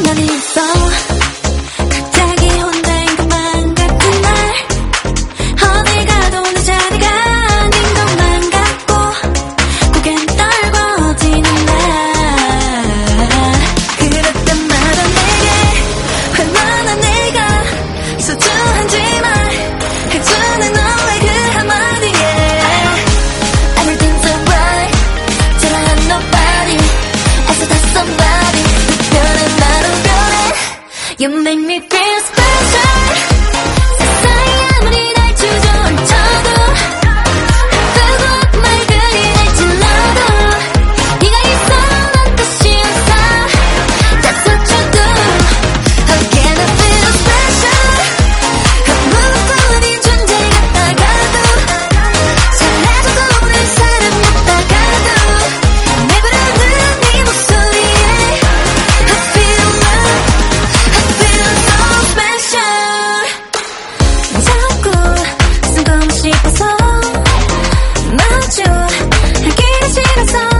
난 있어. You make me 멈춰. 하기는 싫어서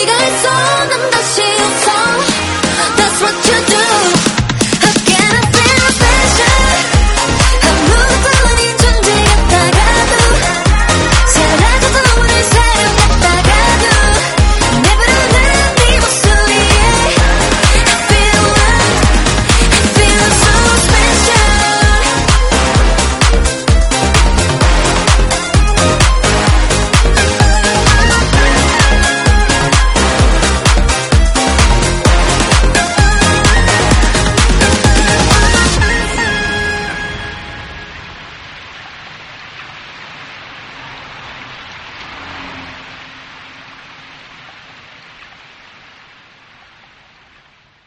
你该走。